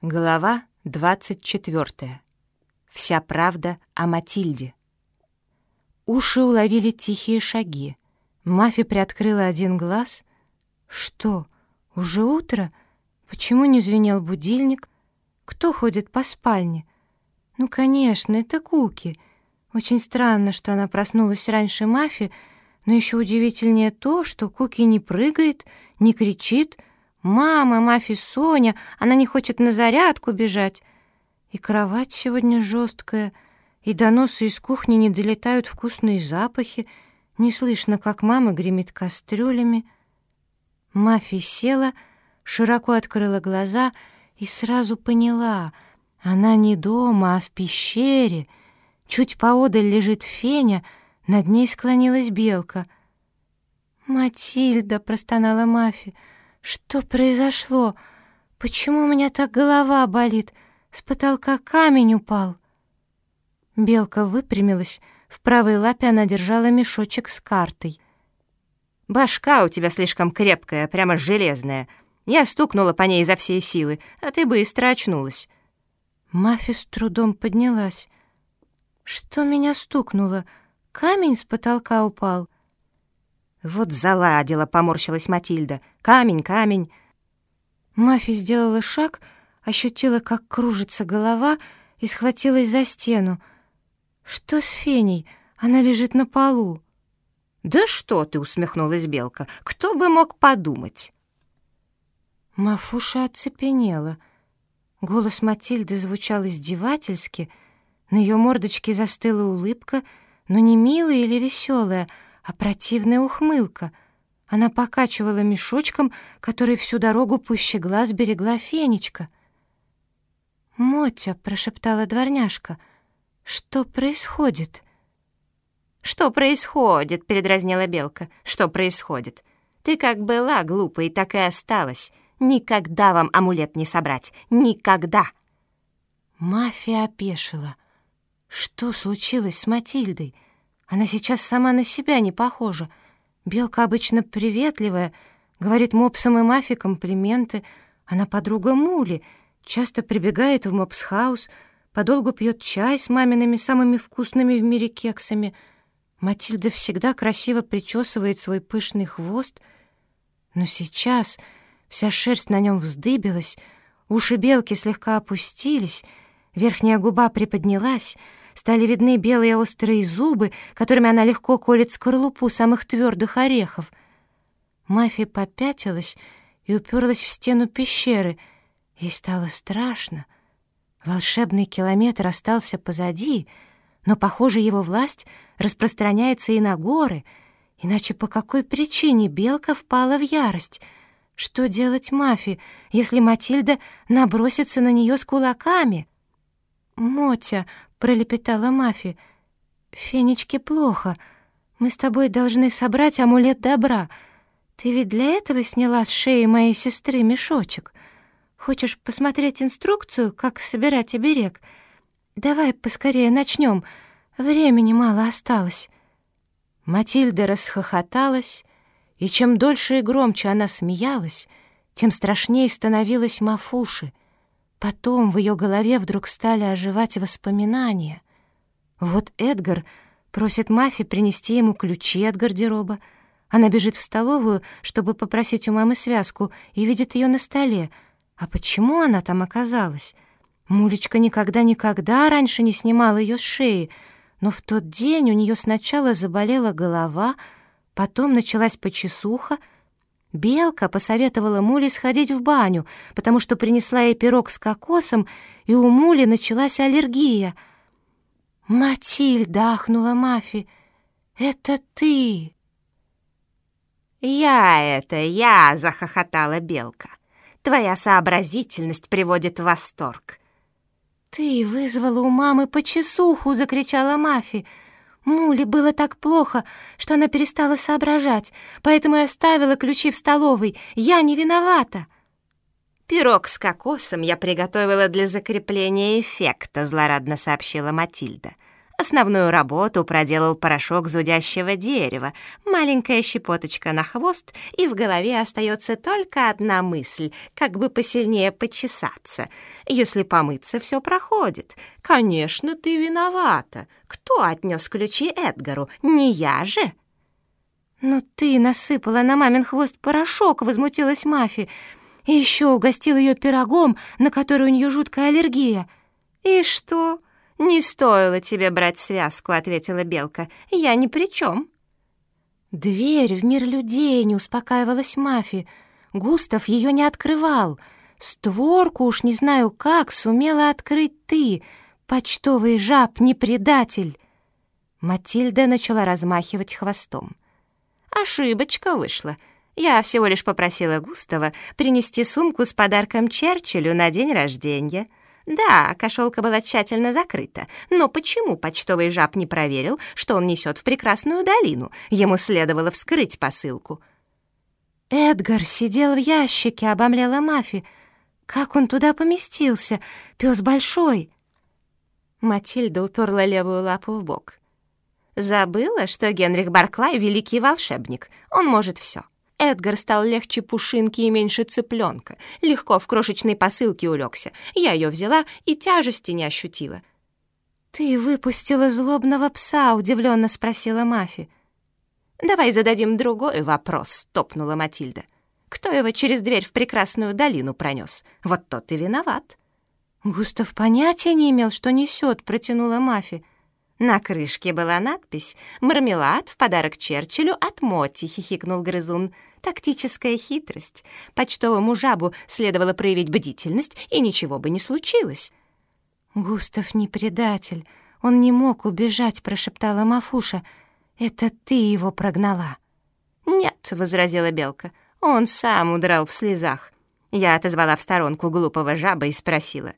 Глава 24. Вся правда о Матильде. Уши уловили тихие шаги. Мафи приоткрыла один глаз. Что, уже утро? Почему не звенел будильник? Кто ходит по спальне? Ну, конечно, это Куки. Очень странно, что она проснулась раньше Мафи, но еще удивительнее то, что Куки не прыгает, не кричит, Мама, Мафи, Соня, она не хочет на зарядку бежать. И кровать сегодня жесткая, и до носа из кухни не долетают вкусные запахи, не слышно, как мама гремит кастрюлями. Мафи села, широко открыла глаза и сразу поняла, она не дома, а в пещере. Чуть поодаль лежит Феня, над ней склонилась белка. «Матильда!» — простонала Мафи — что произошло? Почему у меня так голова болит? С потолка камень упал. Белка выпрямилась, в правой лапе она держала мешочек с картой. «Башка у тебя слишком крепкая, прямо железная. Я стукнула по ней изо всей силы, а ты быстро очнулась». Мафи с трудом поднялась. «Что меня стукнуло? Камень с потолка упал?» «Вот заладила», — поморщилась Матильда. «Камень, камень». Мафи сделала шаг, ощутила, как кружится голова, и схватилась за стену. «Что с Феней? Она лежит на полу». «Да что ты!» — усмехнулась Белка. «Кто бы мог подумать?» Мафуша оцепенела. Голос Матильды звучал издевательски. На ее мордочке застыла улыбка, но не милая или веселая, а противная ухмылка. Она покачивала мешочком, который всю дорогу пуще глаз берегла Фенечка. «Мотя», — прошептала дворняжка, — «что происходит?» «Что происходит?» — передразнила Белка. «Что происходит? Ты как была глупой, так и осталась. Никогда вам амулет не собрать. Никогда!» Мафия опешила. Что случилось с Матильдой? Она сейчас сама на себя не похожа. Белка обычно приветливая, говорит мопсам и мафи комплименты. Она подруга Мули, часто прибегает в мопсхаус, подолгу пьет чай с мамиными самыми вкусными в мире кексами. Матильда всегда красиво причесывает свой пышный хвост. Но сейчас вся шерсть на нем вздыбилась, уши белки слегка опустились, верхняя губа приподнялась — стали видны белые острые зубы, которыми она легко колет скорлупу самых твердых орехов. Мафия попятилась и уперлась в стену пещеры. Ей стало страшно. Волшебный километр остался позади, но, похоже, его власть распространяется и на горы, иначе по какой причине белка впала в ярость — что делать Мафи, если Матильда набросится на нее с кулаками? «Мотя», — пролепетала Мафи, — «Фенечке плохо. Мы с тобой должны собрать амулет добра. Ты ведь для этого сняла с шеи моей сестры мешочек. Хочешь посмотреть инструкцию, как собирать оберег? Давай поскорее начнем. Времени мало осталось». Матильда расхохоталась, и чем дольше и громче она смеялась, тем страшнее становилась Мафуши — Потом в ее голове вдруг стали оживать воспоминания. Вот Эдгар просит Мафи принести ему ключи от гардероба. Она бежит в столовую, чтобы попросить у мамы связку, и видит ее на столе. А почему она там оказалась? Мулечка никогда-никогда раньше не снимала ее с шеи, но в тот день у нее сначала заболела голова, потом началась почесуха — Белка посоветовала Муле сходить в баню, потому что принесла ей пирог с кокосом, и у Мули началась аллергия. «Матильда!» — ахнула Мафи. «Это ты!» «Я это, я!» — захохотала Белка. «Твоя сообразительность приводит в восторг». «Ты вызвала у мамы почесуху!» — закричала Мафи. Муле было так плохо, что она перестала соображать, поэтому и оставила ключи в столовой. Я не виновата. «Пирог с кокосом я приготовила для закрепления эффекта», — злорадно сообщила Матильда. Основную работу проделал порошок зудящего дерева, маленькая щепоточка на хвост, и в голове остается только одна мысль, как бы посильнее почесаться. Если помыться, все проходит. Конечно, ты виновата. Кто отнес ключи Эдгару? Не я же. «Но ты насыпала на мамин хвост порошок», — возмутилась Мафи, «и еще угостил ее пирогом, на который у нее жуткая аллергия». «И что?» «Не стоило тебе брать связку», — ответила Белка. «Я ни при чем». Дверь в мир людей не успокаивалась Мафи. Густав ее не открывал. Створку уж не знаю как сумела открыть ты, почтовый жаб, не предатель. Матильда начала размахивать хвостом. «Ошибочка вышла. Я всего лишь попросила Густава принести сумку с подарком Черчиллю на день рождения». Да, кошелка была тщательно закрыта, но почему почтовый жаб не проверил, что он несет в прекрасную долину? Ему следовало вскрыть посылку. «Эдгар сидел в ящике», — обомлела Мафи. «Как он туда поместился? Пес большой». Матильда уперла левую лапу в бок. «Забыла, что Генрих Барклай — великий волшебник. Он может все. Эдгар стал легче пушинки и меньше цыпленка. Легко в крошечной посылке улегся. Я ее взяла и тяжести не ощутила. «Ты выпустила злобного пса?» — удивленно спросила Мафи. «Давай зададим другой вопрос», — топнула Матильда. «Кто его через дверь в прекрасную долину пронес? Вот тот и виноват». «Густав понятия не имел, что несет», — протянула Мафи. На крышке была надпись «Мармелад в подарок Черчиллю от Моти», — хихикнул грызун. Тактическая хитрость. Почтовому жабу следовало проявить бдительность, и ничего бы не случилось. «Густав не предатель. Он не мог убежать», — прошептала Мафуша. «Это ты его прогнала». «Нет», — возразила Белка. «Он сам удрал в слезах». Я отозвала в сторонку глупого жаба и спросила.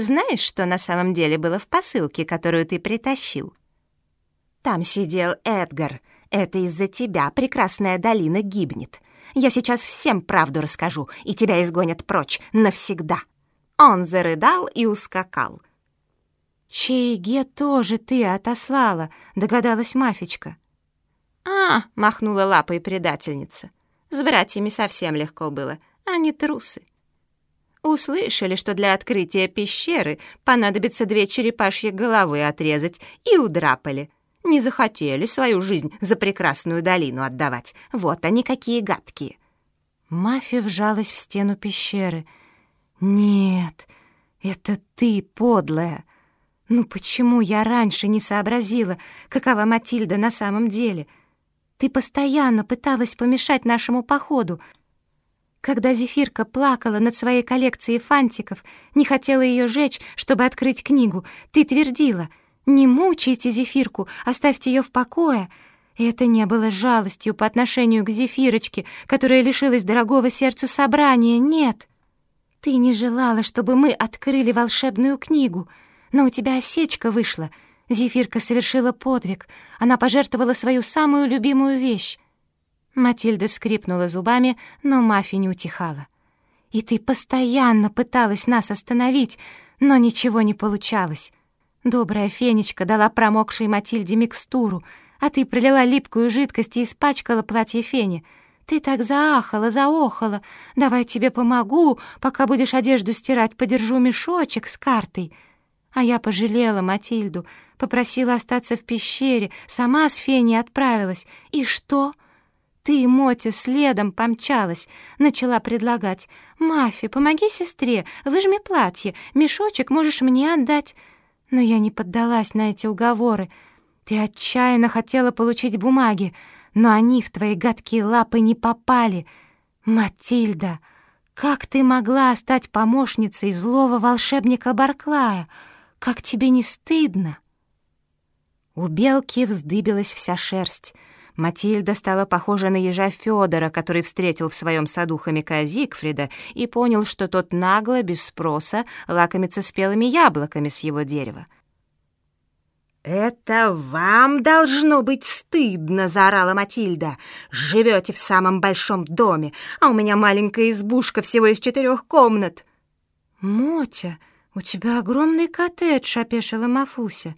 «Знаешь, что на самом деле было в посылке, которую ты притащил?» Там сидел Эдгар, это из-за тебя прекрасная долина гибнет. Я сейчас всем правду расскажу, и тебя изгонят прочь навсегда». Он зарыдал и ускакал. «Чейге тоже ты отослала», — догадалась Мафичка. «А», — махнула лапой предательница. «С братьями совсем легко было, они трусы». Услышали, что для открытия пещеры понадобится две черепашьи головы отрезать, и удрапали. Не захотели свою жизнь за прекрасную долину отдавать. Вот они какие гадкие. Мафия вжалась в стену пещеры. «Нет, это ты, подлая! Ну почему я раньше не сообразила, какова Матильда на самом деле? Ты постоянно пыталась помешать нашему походу. Когда Зефирка плакала над своей коллекцией фантиков, не хотела ее жечь, чтобы открыть книгу, ты твердила — «Не мучайте Зефирку, оставьте ее в покое». И это не было жалостью по отношению к Зефирочке, которая лишилась дорогого сердцу собрания, нет. Ты не желала, чтобы мы открыли волшебную книгу, но у тебя осечка вышла. Зефирка совершила подвиг, она пожертвовала свою самую любимую вещь. Матильда скрипнула зубами, но Мафи не утихала. «И ты постоянно пыталась нас остановить, но ничего не получалось. Добрая фенечка дала промокшей Матильде микстуру, а ты пролила липкую жидкость и испачкала платье фени. Ты так заахала, заохала. Давай тебе помогу, пока будешь одежду стирать, подержу мешочек с картой. А я пожалела Матильду, попросила остаться в пещере, сама с феней отправилась. И что? Ты, Мотя, следом помчалась, начала предлагать. «Мафи, помоги сестре, выжми платье, мешочек можешь мне отдать». Но я не поддалась на эти уговоры. Ты отчаянно хотела получить бумаги, но они в твои гадкие лапы не попали. Матильда, как ты могла стать помощницей злого волшебника Барклая? Как тебе не стыдно?» У белки вздыбилась вся шерсть — Матильда стала похожа на ежа Федора, который встретил в своем саду хомяка Зигфрида и понял, что тот нагло, без спроса, лакомится спелыми яблоками с его дерева. «Это вам должно быть стыдно!» — заорала Матильда. «Живете в самом большом доме, а у меня маленькая избушка всего из четырех комнат». «Мотя, у тебя огромный коттедж!» — опешила Мафуся.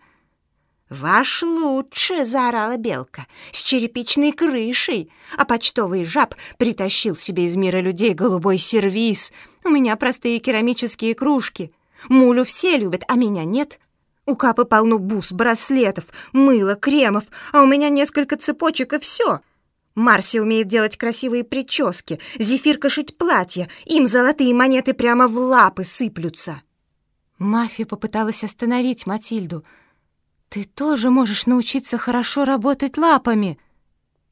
«Ваш лучше!» — заорала белка. «С черепичной крышей!» А почтовый жаб притащил себе из мира людей голубой сервиз. У меня простые керамические кружки. Мулю все любят, а меня нет. У Капы полно бус, браслетов, мыла, кремов, а у меня несколько цепочек и все. Марси умеет делать красивые прически, Зефирка шить платья, им золотые монеты прямо в лапы сыплются. Мафия попыталась остановить Матильду — «Ты тоже можешь научиться хорошо работать лапами!»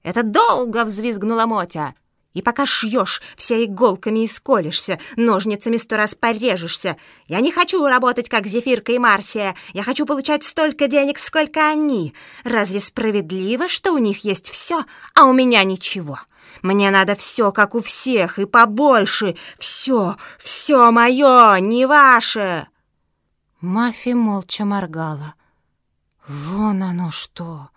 «Это долго!» — взвизгнула Мотя. «И пока шьешь, вся иголками исколешься, ножницами сто раз порежешься. Я не хочу работать, как Зефирка и Марсия. Я хочу получать столько денег, сколько они. Разве справедливо, что у них есть все, а у меня ничего?» Мне надо все, как у всех, и побольше. Все, все мое, не ваше. Мафи молча моргала. Вон оно что!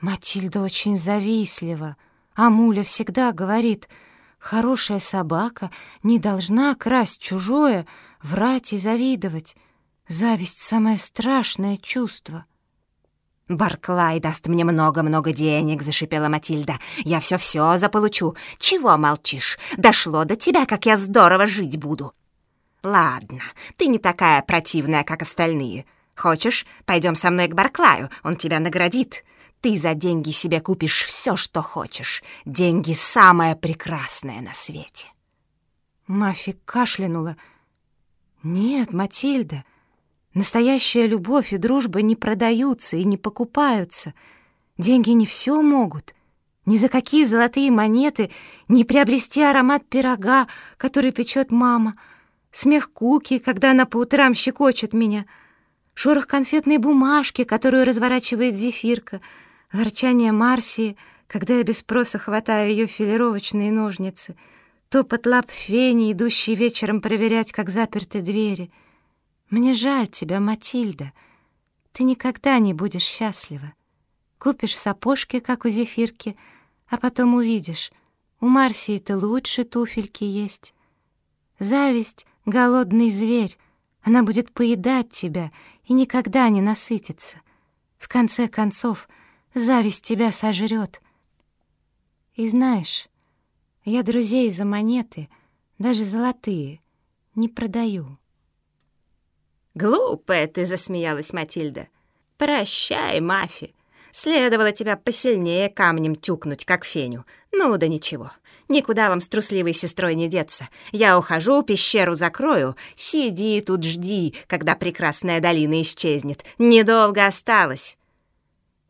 Матильда очень завистлива, а Муля всегда говорит, хорошая собака не должна красть чужое, врать и завидовать. Зависть — самое страшное чувство. «Барклай даст мне много-много денег», — зашипела Матильда. «Я все-все заполучу. Чего молчишь? Дошло до тебя, как я здорово жить буду». «Ладно, ты не такая противная, как остальные. Хочешь, пойдем со мной к Барклаю, он тебя наградит. Ты за деньги себе купишь все, что хочешь. Деньги — самое прекрасное на свете». Мафи кашлянула. «Нет, Матильда, настоящая любовь и дружба не продаются и не покупаются. Деньги не все могут. Ни за какие золотые монеты не приобрести аромат пирога, который печет мама, смех Куки, когда она по утрам щекочет меня — шорох конфетной бумажки, которую разворачивает зефирка, ворчание Марсии, когда я без спроса хватаю ее филировочные ножницы, топот лап фени, идущий вечером проверять, как заперты двери. Мне жаль тебя, Матильда. Ты никогда не будешь счастлива. Купишь сапожки, как у зефирки, а потом увидишь, у Марсии-то лучше туфельки есть. Зависть — голодный зверь, она будет поедать тебя и никогда не насытится. В конце концов, зависть тебя сожрет. И знаешь, я друзей за монеты, даже золотые, не продаю. «Глупая ты!» — засмеялась Матильда. «Прощай, Мафи. Следовало тебя посильнее камнем тюкнуть, как феню. Ну да ничего. Никуда вам с трусливой сестрой не деться. Я ухожу, пещеру закрою. Сиди тут, жди, когда прекрасная долина исчезнет. Недолго осталось».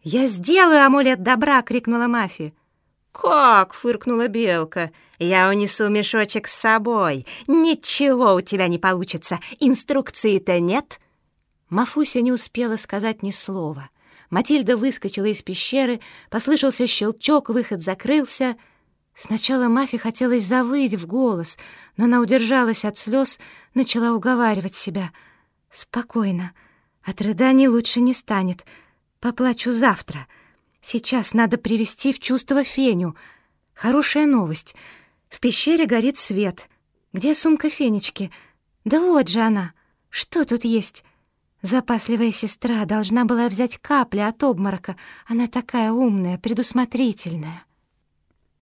«Я сделаю амулет добра!» — крикнула Мафи. «Как?» — фыркнула Белка. «Я унесу мешочек с собой. Ничего у тебя не получится. Инструкции-то нет». Мафуся не успела сказать ни слова. Матильда выскочила из пещеры, послышался щелчок, выход закрылся — Сначала Мафи хотелось завыть в голос, но она удержалась от слез, начала уговаривать себя. «Спокойно. От рыданий лучше не станет. Поплачу завтра. Сейчас надо привести в чувство Феню. Хорошая новость. В пещере горит свет. Где сумка Фенечки? Да вот же она. Что тут есть?» Запасливая сестра должна была взять капли от обморока. Она такая умная, предусмотрительная.